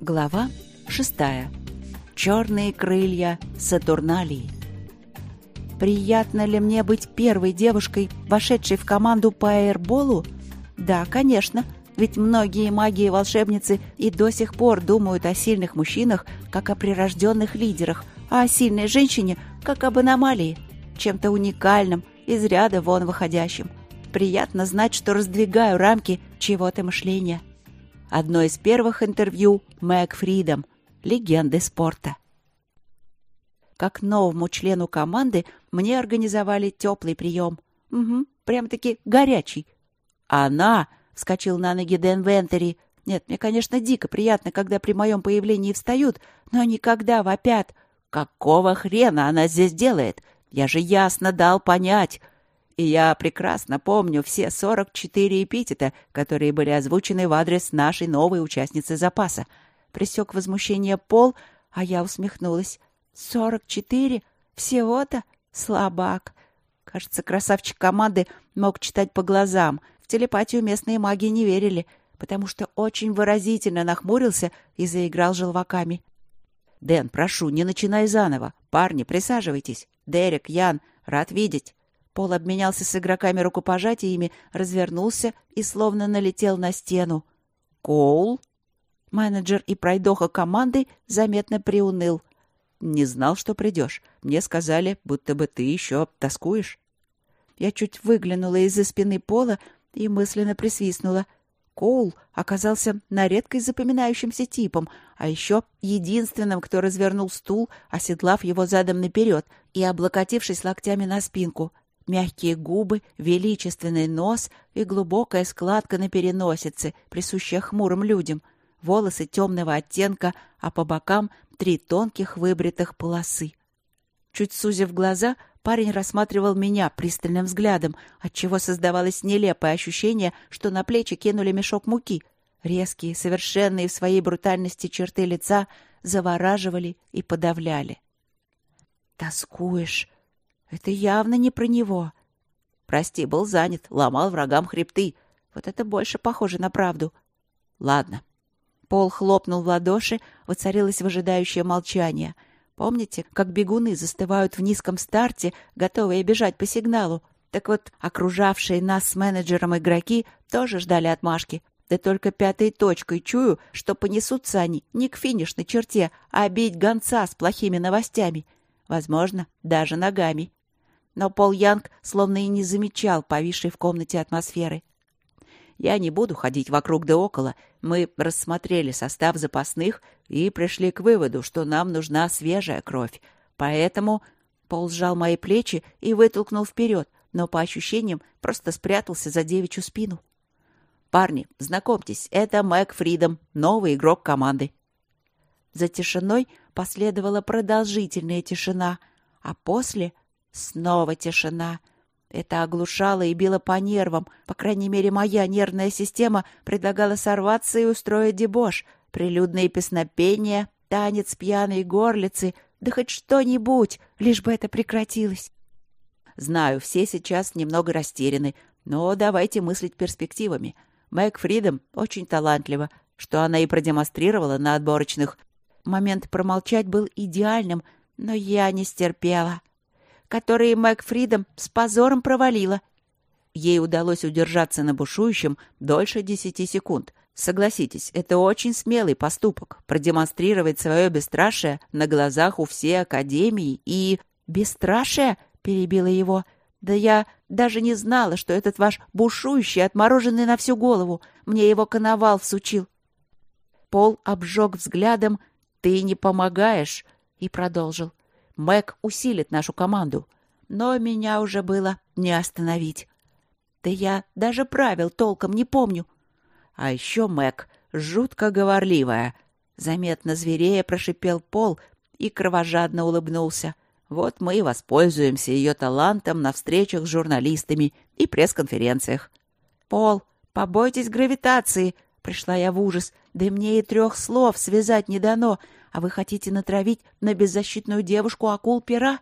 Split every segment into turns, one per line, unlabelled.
Глава шестая. Черные крылья Сатурналии. Приятно ли мне быть первой девушкой, вошедшей в команду по аэрболу? Да, конечно, ведь многие маги и волшебницы и до сих пор думают о сильных мужчинах, как о прирожденных лидерах, а о сильной женщине, как об аномалии, чем-то уникальным, из ряда вон выходящим. Приятно знать, что раздвигаю рамки чего-то мышления. Одно из первых интервью Мэг Фридом, легенды спорта. Как новому члену команды мне организовали теплый прием. Угу, прям-таки горячий. Она, — вскочил на ноги Дэн Вентери, — нет, мне, конечно, дико приятно, когда при моем появлении встают, но никогда вопят. Какого хрена она здесь делает? Я же ясно дал понять. И я прекрасно помню все 44 эпитета, которые были озвучены в адрес нашей новой участницы запаса. Присек возмущение Пол, а я усмехнулась. «Сорок четыре? Всего-то? Слабак!» Кажется, красавчик команды мог читать по глазам. В телепатию местные маги не верили, потому что очень выразительно нахмурился и заиграл желваками. «Дэн, прошу, не начинай заново. Парни, присаживайтесь. Дерек, Ян, рад видеть. Пол обменялся с игроками рукопожатиями, развернулся и словно налетел на стену. «Коул?» Менеджер и пройдоха команды заметно приуныл. «Не знал, что придешь. Мне сказали, будто бы ты еще тоскуешь». Я чуть выглянула из-за спины Пола и мысленно присвистнула. Коул оказался на редкость запоминающимся типом, а еще единственным, кто развернул стул, оседлав его задом наперед и облокотившись локтями на спинку — Мягкие губы, величественный нос и глубокая складка на переносице, присущая хмурым людям. Волосы темного оттенка, а по бокам три тонких выбритых полосы. Чуть сузив глаза, парень рассматривал меня пристальным взглядом, отчего создавалось нелепое ощущение, что на плечи кинули мешок муки. Резкие, совершенные в своей брутальности черты лица завораживали и подавляли. «Тоскуешь?» Это явно не про него. Прости, был занят, ломал врагам хребты. Вот это больше похоже на правду. Ладно. Пол хлопнул в ладоши, воцарилось выжидающее молчание. Помните, как бегуны застывают в низком старте, готовые бежать по сигналу? Так вот, окружавшие нас с менеджером игроки тоже ждали отмашки. Да только пятой точкой чую, что понесутся они не к финишной черте, а бить гонца с плохими новостями. Возможно, даже ногами но Пол Янг словно и не замечал повисшей в комнате атмосферы. «Я не буду ходить вокруг да около. Мы рассмотрели состав запасных и пришли к выводу, что нам нужна свежая кровь. Поэтому...» Пол сжал мои плечи и вытолкнул вперед, но по ощущениям просто спрятался за девичью спину. «Парни, знакомьтесь, это Мэг Фридом, новый игрок команды». За тишиной последовала продолжительная тишина, а после Снова тишина. Это оглушало и било по нервам. По крайней мере, моя нервная система предлагала сорваться и устроить дебош. Прилюдные песнопения, танец пьяной горлицы, да хоть что-нибудь, лишь бы это прекратилось. Знаю, все сейчас немного растеряны, но давайте мыслить перспективами. Мэг Фридом очень талантлива, что она и продемонстрировала на отборочных. Момент промолчать был идеальным, но я не стерпела которые Мэг Фридом с позором провалила. Ей удалось удержаться на бушующем дольше десяти секунд. Согласитесь, это очень смелый поступок — продемонстрировать свое бесстрашие на глазах у всей Академии и... «Бесстрашие?» — перебила его. «Да я даже не знала, что этот ваш бушующий, отмороженный на всю голову. Мне его коновал всучил». Пол обжег взглядом «Ты не помогаешь» и продолжил. Мэг усилит нашу команду. Но меня уже было не остановить. Да я даже правил толком не помню. А еще Мэг жутко говорливая. Заметно зверея прошипел Пол и кровожадно улыбнулся. Вот мы и воспользуемся ее талантом на встречах с журналистами и пресс-конференциях. «Пол, побойтесь гравитации!» — пришла я в ужас. «Да мне и трех слов связать не дано, а вы хотите натравить на беззащитную девушку акул пера?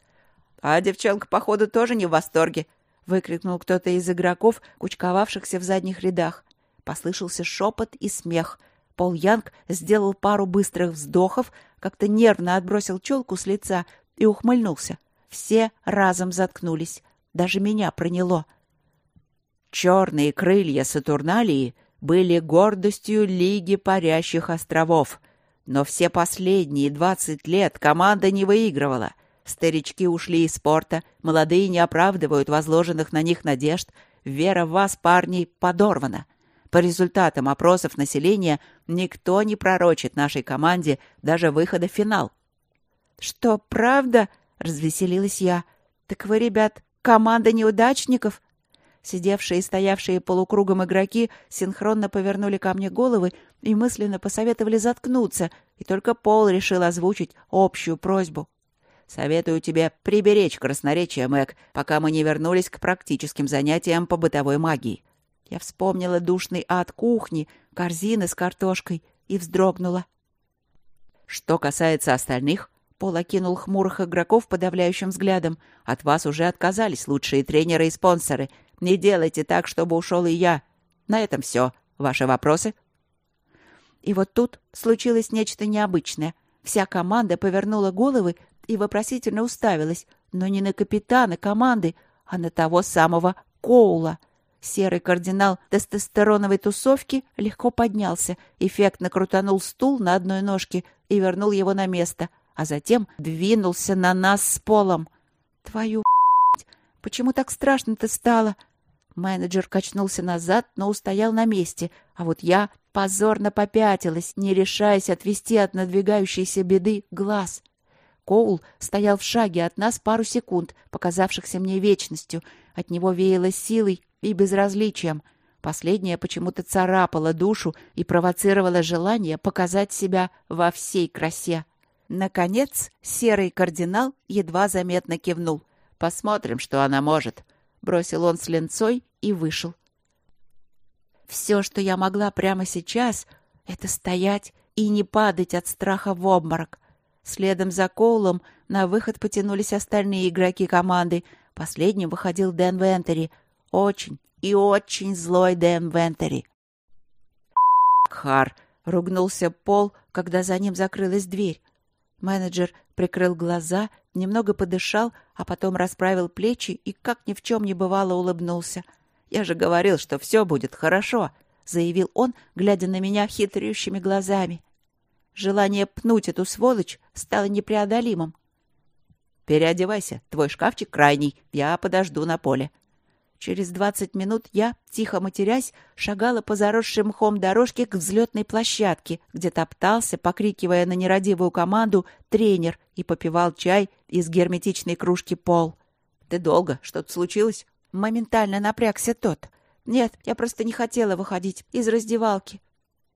— А девчонка, походу, тоже не в восторге, — выкрикнул кто-то из игроков, кучковавшихся в задних рядах. Послышался шепот и смех. Пол Янг сделал пару быстрых вздохов, как-то нервно отбросил челку с лица и ухмыльнулся. Все разом заткнулись. Даже меня проняло. Черные крылья Сатурналии были гордостью Лиги Парящих Островов. Но все последние двадцать лет команда не выигрывала. Старички ушли из спорта, молодые не оправдывают возложенных на них надежд. Вера в вас, парни, подорвана. По результатам опросов населения никто не пророчит нашей команде даже выхода в финал. «Что, правда?» — развеселилась я. «Так вы, ребят, команда неудачников?» Сидевшие и стоявшие полукругом игроки синхронно повернули ко мне головы и мысленно посоветовали заткнуться, и только Пол решил озвучить общую просьбу. «Советую тебе приберечь красноречие, Мэг, пока мы не вернулись к практическим занятиям по бытовой магии». Я вспомнила душный ад кухни, корзины с картошкой и вздрогнула. Что касается остальных, Пол окинул хмурых игроков подавляющим взглядом. От вас уже отказались лучшие тренеры и спонсоры. Не делайте так, чтобы ушел и я. На этом все. Ваши вопросы? И вот тут случилось нечто необычное. Вся команда повернула головы и вопросительно уставилась, но не на капитана команды, а на того самого Коула. Серый кардинал тестостероновой тусовки легко поднялся, эффектно крутанул стул на одной ножке и вернул его на место — а затем двинулся на нас с полом. «Твою Почему так страшно-то стало?» Менеджер качнулся назад, но устоял на месте, а вот я позорно попятилась, не решаясь отвести от надвигающейся беды глаз. Коул стоял в шаге от нас пару секунд, показавшихся мне вечностью. От него веяло силой и безразличием. Последнее почему-то царапало душу и провоцировало желание показать себя во всей красе. Наконец, серый кардинал едва заметно кивнул. «Посмотрим, что она может», — бросил он с ленцой и вышел. Все, что я могла прямо сейчас, — это стоять и не падать от страха в обморок. Следом за Коулом на выход потянулись остальные игроки команды. Последним выходил Дэн Вентери. Очень и очень злой Дэн Вентери. «Хар!» — ругнулся Пол, когда за ним закрылась дверь. Менеджер прикрыл глаза, немного подышал, а потом расправил плечи и, как ни в чем не бывало, улыбнулся. «Я же говорил, что все будет хорошо», — заявил он, глядя на меня хитрющими глазами. Желание пнуть эту сволочь стало непреодолимым. «Переодевайся, твой шкафчик крайний, я подожду на поле», Через двадцать минут я, тихо матерясь, шагала по заросшей мхом дорожке к взлетной площадке, где топтался, покрикивая на нерадивую команду, тренер и попивал чай из герметичной кружки пол. «Ты долго? Что-то случилось?» Моментально напрягся тот. «Нет, я просто не хотела выходить из раздевалки».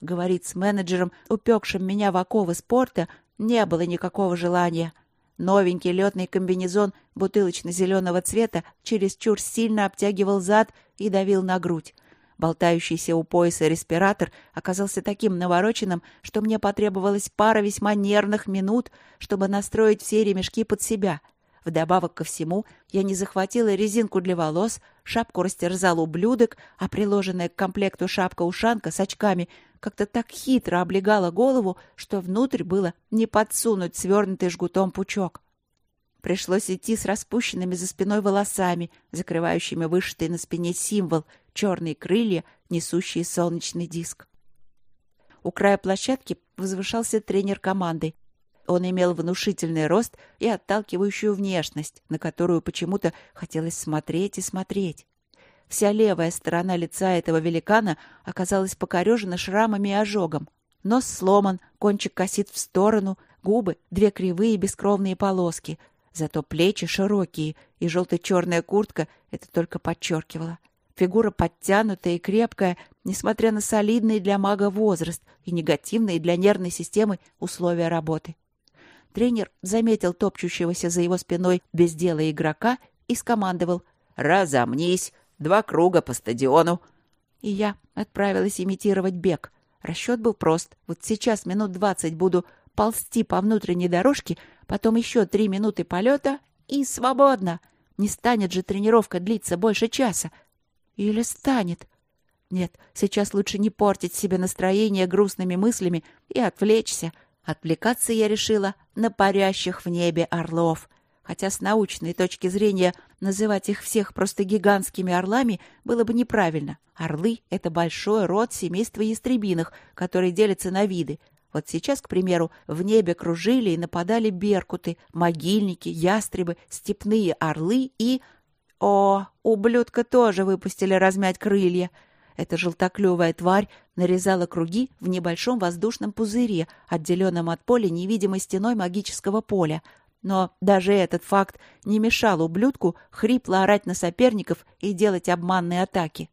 Говорит с менеджером, упекшим меня в оковы спорта, не было никакого желания. Новенький летный комбинезон бутылочно-зеленого цвета чересчур сильно обтягивал зад и давил на грудь. Болтающийся у пояса респиратор оказался таким навороченным, что мне потребовалась пара весьма нервных минут, чтобы настроить все ремешки под себя. Вдобавок ко всему, я не захватила резинку для волос, шапку растерзал ублюдок, а приложенная к комплекту шапка-ушанка с очками как-то так хитро облегала голову, что внутрь было не подсунуть свернутый жгутом пучок. Пришлось идти с распущенными за спиной волосами, закрывающими вышитый на спине символ, черные крылья, несущие солнечный диск. У края площадки возвышался тренер команды. Он имел внушительный рост и отталкивающую внешность, на которую почему-то хотелось смотреть и смотреть. Вся левая сторона лица этого великана оказалась покорежена шрамами и ожогом. Нос сломан, кончик косит в сторону, губы — две кривые бескровные полоски. Зато плечи широкие, и желто-черная куртка это только подчеркивала. Фигура подтянутая и крепкая, несмотря на солидный для мага возраст и негативные для нервной системы условия работы. Тренер заметил топчущегося за его спиной без дела игрока и скомандовал «Разомнись! Два круга по стадиону. И я отправилась имитировать бег. Расчет был прост. Вот сейчас минут двадцать буду ползти по внутренней дорожке, потом еще три минуты полета и свободно. Не станет же тренировка длиться больше часа. Или станет? Нет, сейчас лучше не портить себе настроение грустными мыслями и отвлечься. Отвлекаться я решила на парящих в небе орлов. Хотя с научной точки зрения называть их всех просто гигантскими орлами было бы неправильно. Орлы — это большой род семейства ястребиных, который делится на виды. Вот сейчас, к примеру, в небе кружили и нападали беркуты, могильники, ястребы, степные орлы и... О, ублюдка тоже выпустили размять крылья. Эта желтоклювая тварь нарезала круги в небольшом воздушном пузыре, отделенном от поля невидимой стеной магического поля. Но даже этот факт не мешал ублюдку хрипло орать на соперников и делать обманные атаки.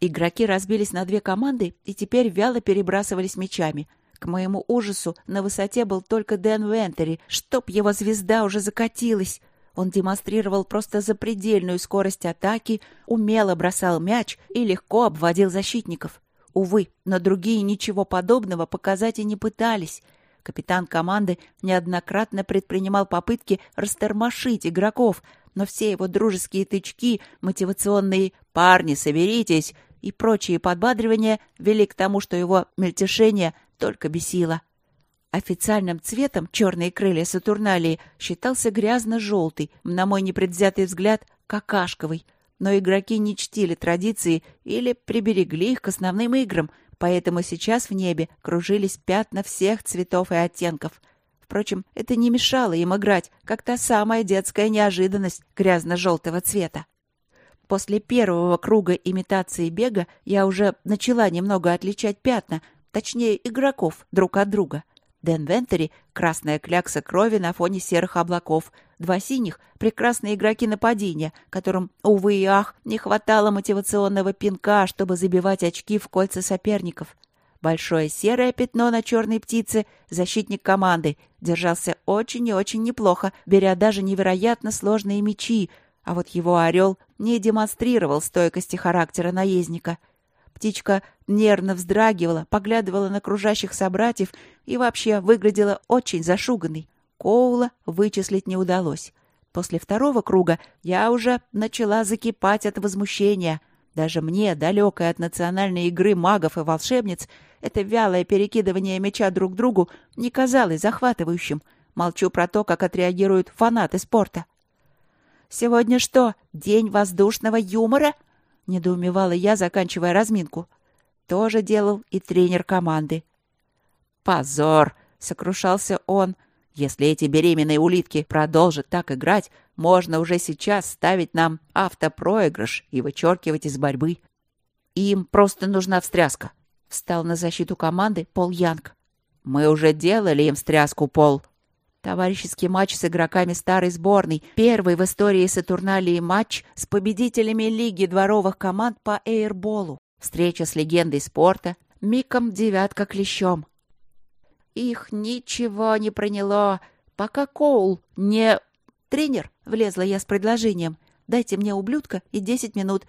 Игроки разбились на две команды и теперь вяло перебрасывались мячами. К моему ужасу на высоте был только Дэн Вентери, чтоб его звезда уже закатилась. Он демонстрировал просто запредельную скорость атаки, умело бросал мяч и легко обводил защитников. Увы, но другие ничего подобного показать и не пытались. Капитан команды неоднократно предпринимал попытки растормошить игроков, но все его дружеские тычки, мотивационные «парни, соберитесь» и прочие подбадривания вели к тому, что его мельтешение только бесило. Официальным цветом черные крылья Сатурналии считался грязно-желтый, на мой непредвзятый взгляд, какашковый. Но игроки не чтили традиции или приберегли их к основным играм, поэтому сейчас в небе кружились пятна всех цветов и оттенков. Впрочем, это не мешало им играть, как та самая детская неожиданность грязно-желтого цвета. После первого круга имитации бега я уже начала немного отличать пятна, точнее, игроков друг от друга — Дэн Вентери — красная клякса крови на фоне серых облаков. Два синих — прекрасные игроки нападения, которым, увы и ах, не хватало мотивационного пинка, чтобы забивать очки в кольца соперников. Большое серое пятно на черной птице — защитник команды. Держался очень и очень неплохо, беря даже невероятно сложные мячи, а вот его орел не демонстрировал стойкости характера наездника — Птичка нервно вздрагивала, поглядывала на окружающих собратьев и вообще выглядела очень зашуганной. Коула вычислить не удалось. После второго круга я уже начала закипать от возмущения. Даже мне, далекой от национальной игры магов и волшебниц, это вялое перекидывание мяча друг другу не казалось захватывающим. Молчу про то, как отреагируют фанаты спорта. «Сегодня что, день воздушного юмора?» — недоумевала я, заканчивая разминку. Тоже делал и тренер команды. «Позор!» — сокрушался он. «Если эти беременные улитки продолжат так играть, можно уже сейчас ставить нам автопроигрыш и вычеркивать из борьбы. Им просто нужна встряска», — встал на защиту команды Пол Янг. «Мы уже делали им встряску, Пол», Товарищеский матч с игроками старой сборной. Первый в истории Сатурналии матч с победителями Лиги дворовых команд по эйрболу. Встреча с легендой спорта. Миком девятка клещом. Их ничего не проняло, пока Коул не... «Тренер», — влезла я с предложением, — «дайте мне ублюдка и десять минут».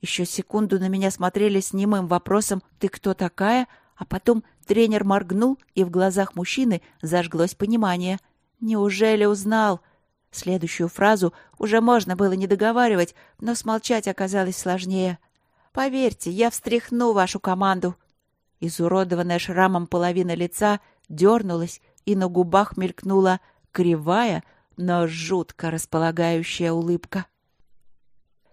Еще секунду на меня смотрели с немым вопросом «Ты кто такая?», а потом тренер моргнул, и в глазах мужчины зажглось понимание. «Неужели узнал?» Следующую фразу уже можно было не договаривать, но смолчать оказалось сложнее. «Поверьте, я встряхну вашу команду». Изуродованная шрамом половина лица дернулась, и на губах мелькнула кривая, но жутко располагающая улыбка.